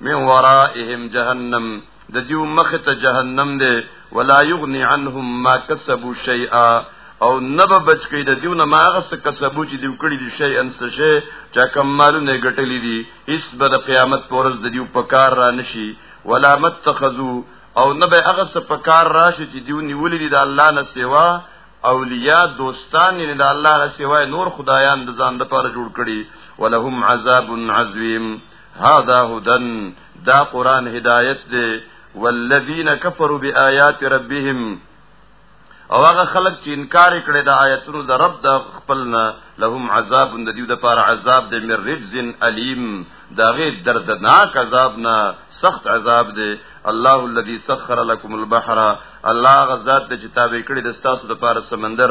من ورائهم جهنم د دیو مخ ته جهنم دی ولا یغنی عنهم ما کسبوا شیئا او نبه بچ کړي د دیونه ما هغه څه کسبو چې دیو کړی دي شی ان څه شی چا کم مالونه ګټلې دي هیڅ به د قیامت پورز د دیو په کار را نشي ولا متخذو او نبه هغه څه په کار راشي چې دیو نیولې دي د الله نه سیوا اولیاء دوستان یې د الله نه سیوا نور خدایان د ځان لپاره جوړ کړي ولهم عذاب عظیم هذا هدن دا قران هدایت دی والذین کفروا بآیات ربهم او هغه خلک چې انکار کړي د آیتونو د رب د خپلنا لهم عذاب د دې د پاره عذاب د مر رجز الیم دا غي دردناک عذاب نه سخت عذاب دی الله الذي سخر لكم البحر الله غزاد چې تابع کړي د تاسو د پاره سمندر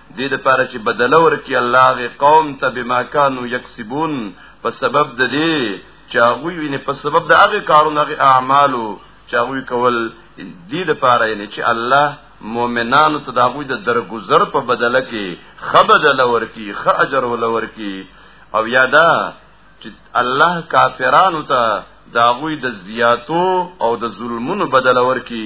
دې د پاره چې بدله ورکړي الله غي قوم ته بما كانوا يكسبون په سبب د دې چې هغه ویني په سبب د هغه کارونو هغه اعمالو چې هغه کول دې د پاره یعنی چې الله مؤمنانو ته دا غوي د درگذر په بدله کې خبدل ورکی خ اجر ول ورکی او یادا چې الله کافرانو ته دا غوي د زیاتو او د ظلمونو بدله ورکی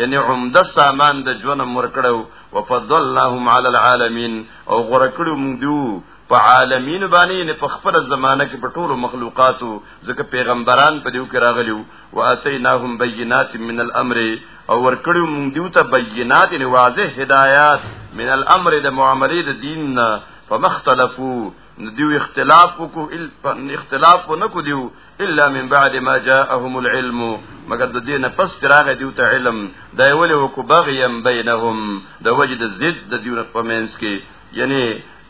یعنی عمده سامان د ژوند مور کړو او فضلناهم علی العالمین او غره کړو موږ دیو په عالمین باندې نه په خپل زمانہ کې په ټولو مخلوقاتو ځکه پیغمبران په دیو کې راغلیو او اتیناهم بینات من الامر او ور کړو موږ دیو ته بینات نه واضح هدایات من الامر د معاملې د دین فمختلفو نو دیو اختلاف وکړو ال اختلاف و نکو دیو الا من بعد ما جاءهم العلم مگر د دین پس راغی دیو ته علم دا ویل وکړو بغیم بینهم د وجد زد د دیو په منس کې یعنی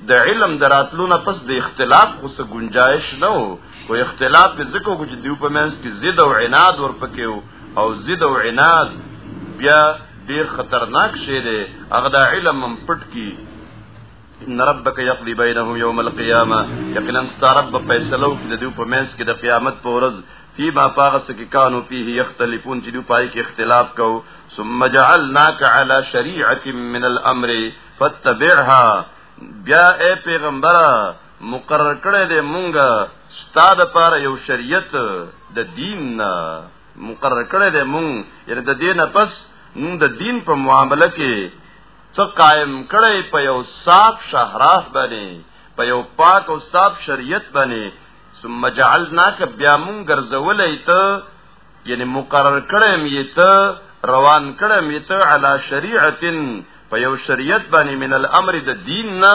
د علم دراتلونه پس د اختلاف خو څه گنجائش نه وو خو اختلاف به ځکه وکړو چې دیو په منس کې زد او عناد ورپکې او زد او عناد بیا ډیر خطرناک شی دی هغه د علم پټ کی ان ربک یقضی بینهم یوم القیامه یقینا ستارب فیصلو کې د دوی په منځ کې د قیامت په ورځ فی ما پاغس کی کانو فیه یختلفون چې دوی پای کې اختلاف کو ثم جعلناک علی شریعت من الامر فتبعها بیا اے پیغمبر مقرر کړی دی مونږه ستاده پر یو شریعت د دین نه مقرر کړی دی مونږ یعنی د دینه پس مونږ د دین په معاملې کې څه قائم کړي په یو صاف شهراس باندې په یو پاک او صاف شریعت باندې ثم جعلناک بیا مون ګرځولې ته یعنی مقرر کړي مې ته روان کړي مې ته علی شریعت په یو شریعت باندې من الامر د دین نه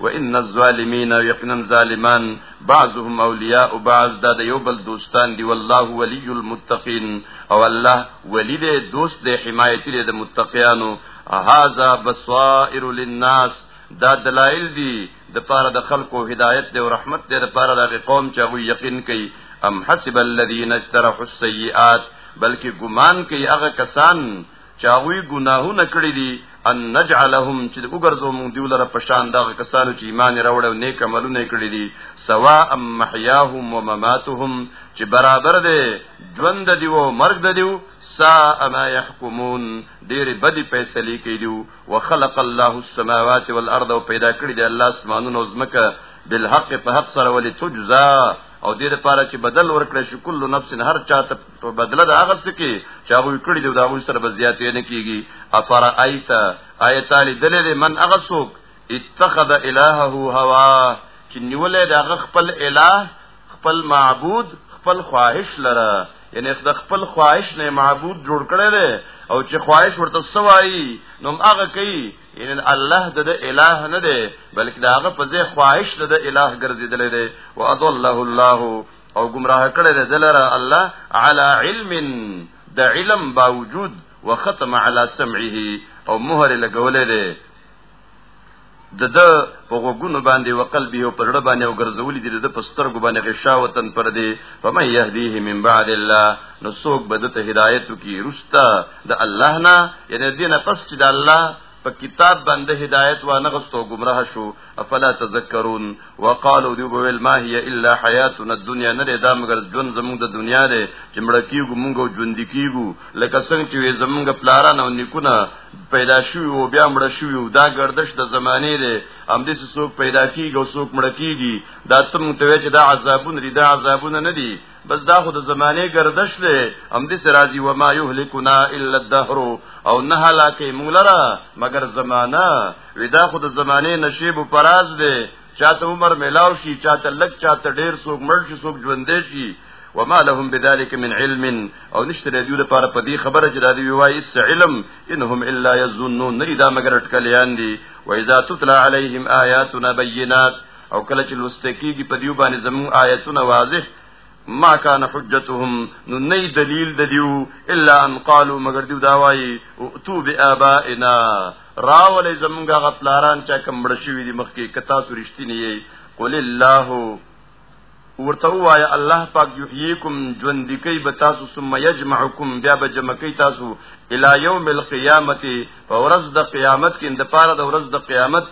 وان الظالمین یقینا ظالمان بعضهم اولیاء بعض دا د یو بل دوستان دی والله ولی المتقین او الله ولی دی دوست دی حمایت دی د متقیانو هاذا بصائر للناس دا دلائل دی د پاره د خلقو هدایت دی او رحمت دی د پاره د قوم چې غو یقین کوي ام حسب الذين اجترحوا السيئات بلکې ګمان کوي هغه کسان چې هغوی ګناهونه کړي دي ان نجعلهم چې وګرځو موږ دیو لره پشان دغه کسانو چې ایمان راوړ او نیک عملونه کړي دي سوا ام محیاهم و مماتهم چې برابر دی ژوند دی او مرګ دی دیو سا اما يحكمون ډېر بدی فیصله کوي دیو وخلق الله السماوات والارض او پیدا کړی دی الله اسمانونو او زمکه بالحق په حق سره ولې تجزا او دې لپاره چې بدل ورکړي شي کله نفس هر چاته په بدله د هغه څه کې چې هغه کړی دی دا غوي سره به زیات نه کیږي افر ایت ایت علی دلیل من هغه څوک اتخذ الهه هوا چې نیولې د هغه خپل الہ خپل معبود خپل خواهش لره یعنی د خپل خواهش نه معبود جوړ کړی دی او چې خواهش ورته سوایي نو هغه کوي ان الله د الہ نه دی بلکې دا هغه په ځای خواهش د الہ ګرځیدل دی واضل الله او گمراه کړی دی دلره الله علی علم د علم باوجود وختم علی سمعه او مهر لګولې دی د د په غوګونو باندې او قلبي او پرړه باندې او ګرځولې دي د پسترګو باندې غشاوتن پر دي فمن يهديه من بعد الله نو څوک به د هدایت کی رستا د الله نه یعنی دینه پس چې د الله په کتاب باندې هدایت و نه غستو گمراه شو افلا تذکرون وقالو دی ویل ما هي الا حیاتنا الدنیا نه دا مگر جون زموږ د دنیا دی چې مړ کیږو موږ ژوند کیږو لکه څنګه چې زموږ پلاران او نیکونه پیدا شوی او بیا مړ شوی دا گردش د زمانه دی ام دې څوک پیدا کیږي او څوک مړ کیږي دا تم ته چې دا عذابون ری دا عذابونه نه دي بس دا خو د زمانه گردش دی هم دې سرازي و ما يهلكنا الا الدهر او نه هلاکه مونږ لره مگر زمانہ ودا خو د زمانه نشيب پراز دی چاته عمر ملاو شي چاته لک چاته ډیر سوق مړ شي سوق ژوندې شي وما لهم بذلك من علم او نشته د دې لپاره په دې خبره چې د دې وایي اس علم انهم الا يظنون نری دا مگر اٹکلیان دي واذا تتلى عليهم آیاتنا بینات او کله چې لوسته کېږي په دیو باندې زموږ آیتونه واضح ما کان حجتهم نو نه دلیل د دیو الا ان قالو مگر دیو دا وایي اتو بآبائنا راولې زموږ غفلاران چا کمبړ شوی دی مخکې کتا سرشتنی یې قل الله ورته وایا الله پاک یحییکم ژوند کی به تاسو ثم یجمعکم بیا به جمع کی تاسو الی یوم القیامت فورز د قیامت کې د پاره د ورځ د قیامت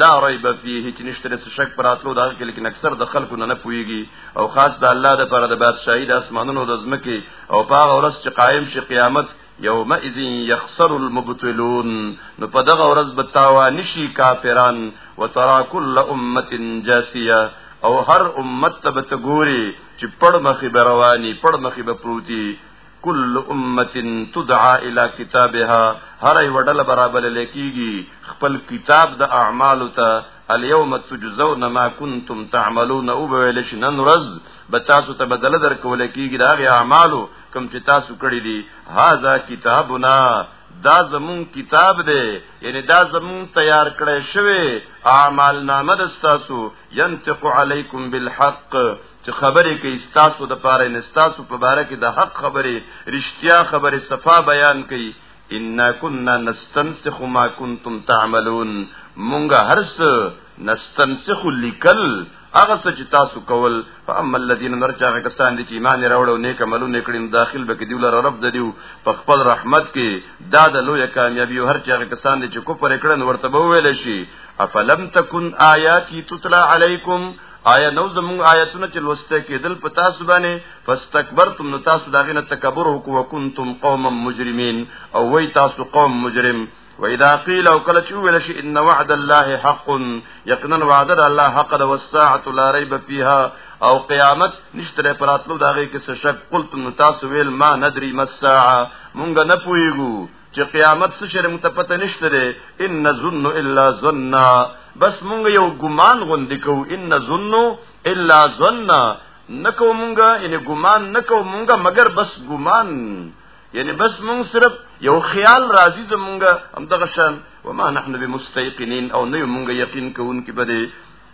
لا ریب فيه چې نشته رس شک پر اتلو دا کې لیکن اکثر د خلکو نه نه پويږي او خاص د الله د پر د بادشاہي د اسمانونو د زمکه او پاغه ورځ چې قائم شي قیامت یوم اذ یخسر المبتلون نو په دغه ورځ به تاوان شي کافران وترا کل امه جاسیه او هر امت ته به تګوري چې پړ مخې به رواني پړ مخې به پروتي کل امه تدعى الى كتابها هر یو ډله برابر لیکيږي خپل کتاب د اعمال ته اليوم تجزون ما كنتم تعملون او ویل شي نن ورځ به تاسو ته بدله درکول کیږي دا غي اعمالو کوم چې تاسو کړی دي هاذا کتابنا دا زمون کتاب دی یعنی دا زمون تیار کړی شوی اعمال نامه د تاسو ينتق علیکم بالحق چې خبرې کوي ستاسو د پاره نه ستاسو په باره کې د حق خبرې رښتیا خبرې صفا بیان کوي ان كنا نستنسخ ما كنتم تعملون مونږه هرڅ نستنسخ لیکل هغه څه چې تاسو کول فاما الذين نرجع کسان دي چې ایمان راوړو نیک عملونه کړي نو داخل به کې دی لره رب د دیو په خپل رحمت کې دا د لوی کامیابی هر چا کسان دي چې کوپر کړن ورته به ویل شي افلم تکن آیاتی تتلا علیکم آیا نو زموږ آیتونه چې لوسته کېدل په تاسو باندې فاستكبرتم نو تاسو داغه نه تکبر وکړو وکنتم قوما مجرمين او وای تاسو قوم مجرم واذا قيل او کله چې ویل شي ان وعد الله حق یقینا وعد الله حق ده والساعه لا ريب فيها او قیامت نشتره پراتلو داغه کې څه شک قلت نو تاسو ویل ما ندري مساعه مونږ نه پويګو چې قیامت څه شر متپته نشته ده ان ظن الا ظن بس مونږ یو ګمان غوندې کو ان ظن الا ظن نکو مونږ یعنی ګمان نکو مونږ مگر بس ګمان یعنی بس مونږ صرف یو خیال راځي زمونږ هم دغه شان وما نحن بمستيقنين او نه مونږ یقین کوونکې بده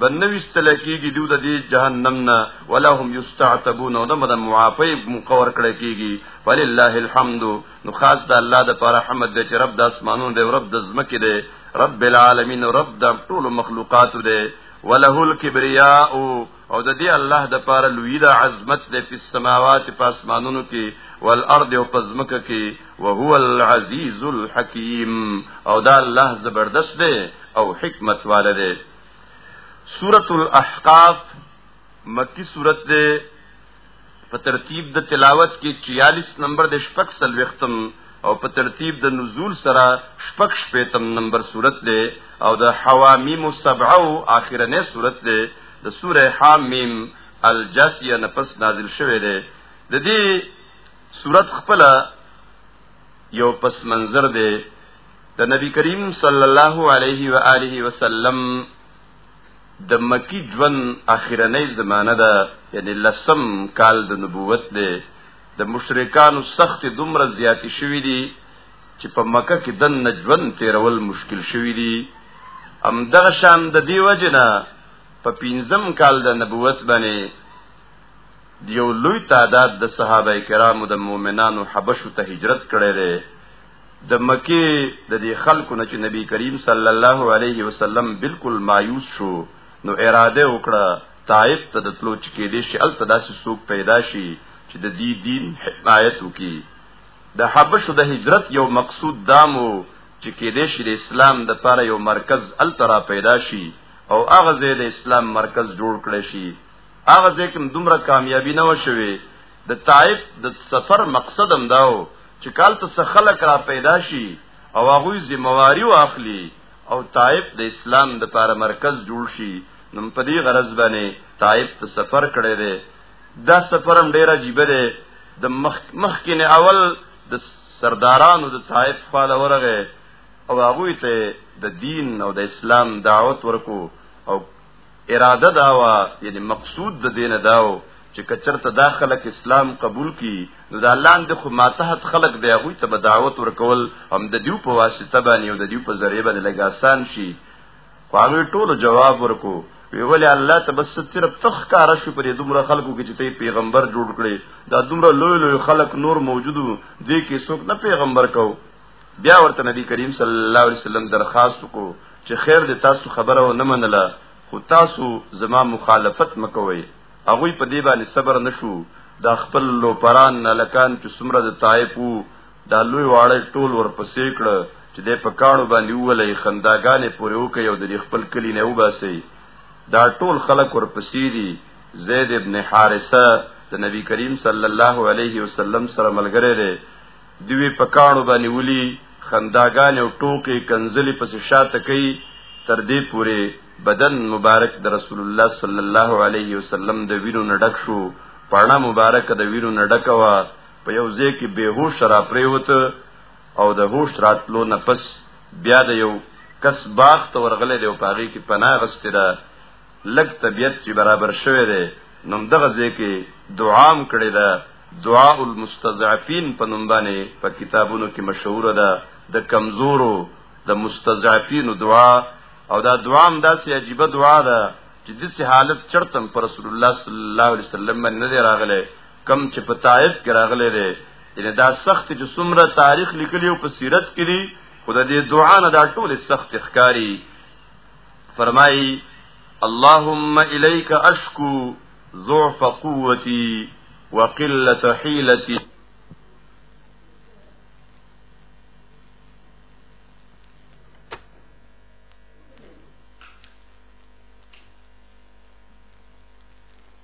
بنويستل کېږي دوی د دې جهنم نه ولا هم یستعتبون او د مدن معافی مقور کړی کېږي ولله الحمد نو خاص د الله د پر حمد د چې رب د اسمانونو دی رب د زمکه دی رب العالمین رب د ټول مخلوقات دی وله الكبرياء او د دې الله د پاره لوی د عظمت د په سماوات په اسمانونو کې والارض او په ځمکه کې او هو العزیز الحکیم او دا الله زبردست دی او حکمت والده سورة الاحقاف مکی سورت دے په ترتیب د تلاوت کې 46 نمبر د شپږ سلوختم او په ترتیب د نزول سره شپږ شپیتم نمبر صورت دی او د حوامیم سبعه او اخرنه صورت دی د سوره حامیم الجاسیه نفس نازل شوه دی د دې صورت خپل یو پس منظر دی د نبی کریم صلی الله علیه و آله وسلم د مکی ژوند اخیرنۍ زمانہ ده یعنی لسم کال د نبوت دی د مشرکانو سخت دومره زیات شوی دی چې په مکه کې د نجوند تیرول مشکل شوی دی ام دغه شان د دیو جنا په پینځم کال د نبوت باندې دیو لوی تعداد د صحابه کرامو د مؤمنانو حبشو ته هجرت کړی دی د مکه د دې خلکو نه چې نبی کریم صلی الله علیه وسلم بالکل مایوس شو نو اراده وکړه طائف ته د تلو چې کې دې شي ال تداسي سوق پیدا شي چې د دې دین حمایت وکي د حبشو د هجرت یو مقصود دامو چې کې دې شي د اسلام د لپاره یو مرکز ال ترا پیدا شي او اغه د اسلام مرکز جوړ کړي شي هغه ځکه دومره کامیابی نه وشوي د طائف د سفر مقصد هم داو چې کال ته خلک را پیدا شي او هغه ذمہواری واخلي او طائف د اسلام د لپاره مرکز جوړ شي نو په دې غرض باندې طائف ته سفر کړی دی دا سفر هم ډیر عجیب دی د مخ مخکې نه اول د سردارانو د طائف خاله ورغه او هغه ته د دین او د اسلام دعوت ورکو او اراده دا وا یعنی مقصود د دین داو چې کچرته دا خلک اسلام قبول کی نو دا لاندې خو ماتحت خلک دی هغه ته به دعوت ورکول هم د دیو په واسطه باندې او د دیو په ذریعہ باندې لګاسان شي خو هغه ټولو جواب ورکو وی ولی الله ته بس صرف تخکار شو پر دومره خلکو کې چې ته پیغمبر جوړ کړي دا دومره لوی لوی خلک نور موجودو دې کې څوک نه پیغمبر کو بیا ورته نبی کریم صلی الله علیه وسلم درخواست کو چې خیر دې تاسو خبره و نه منله خو تاسو زما مخالفت مکوئ هغه په دې باندې صبر نشو دا خپل لوپران نلکان چې سمره د طائف وو دا لوی واړه ټول ورپسې کړه چې د پکاړو باندې ولې خنداګانې پورې وکي او د خپل کلی نه وباسي دا ټول خلک ورپسې دي زید ابن حارثه د نبی کریم صلی الله علیه وسلم سره ملګری دی دوی په کاڼو باندې ولي خنداګان او ټوکې کنزلی پس شاته کوي تر دې پورې بدن مبارک د رسول الله صلی الله علیه وسلم د وینو نډک شو پاڼه مبارک د وینو نډک وا په یو ځای کې بهوش را پریوت او د هوش راتلو نه پس بیا د یو کس باغ ته ورغله دی او پاغي کې پناه غستره لګ طبيعت چې برابر شوی دی نو دغه ځکه دعام کړی دا دعاء المستضعفين په نوم باندې په کتابونو کې مشهور ده د کمزورو د مستضعفين دعا او دا دعا هم داسې عجیب دعا ده چې د سه حالت چرتم پر رسول الله صلی الله علیه وسلم باندې نه دی راغله کم چې په تایید کې راغله ده یعنی دا سخت چې څومره تاریخ لیکلی او په سیرت کې دی خدای دې دعا نه دا ټول سخت ښکاری فرمایي اللهم إليك أشكو ضعف قوتي وقلة حيلتي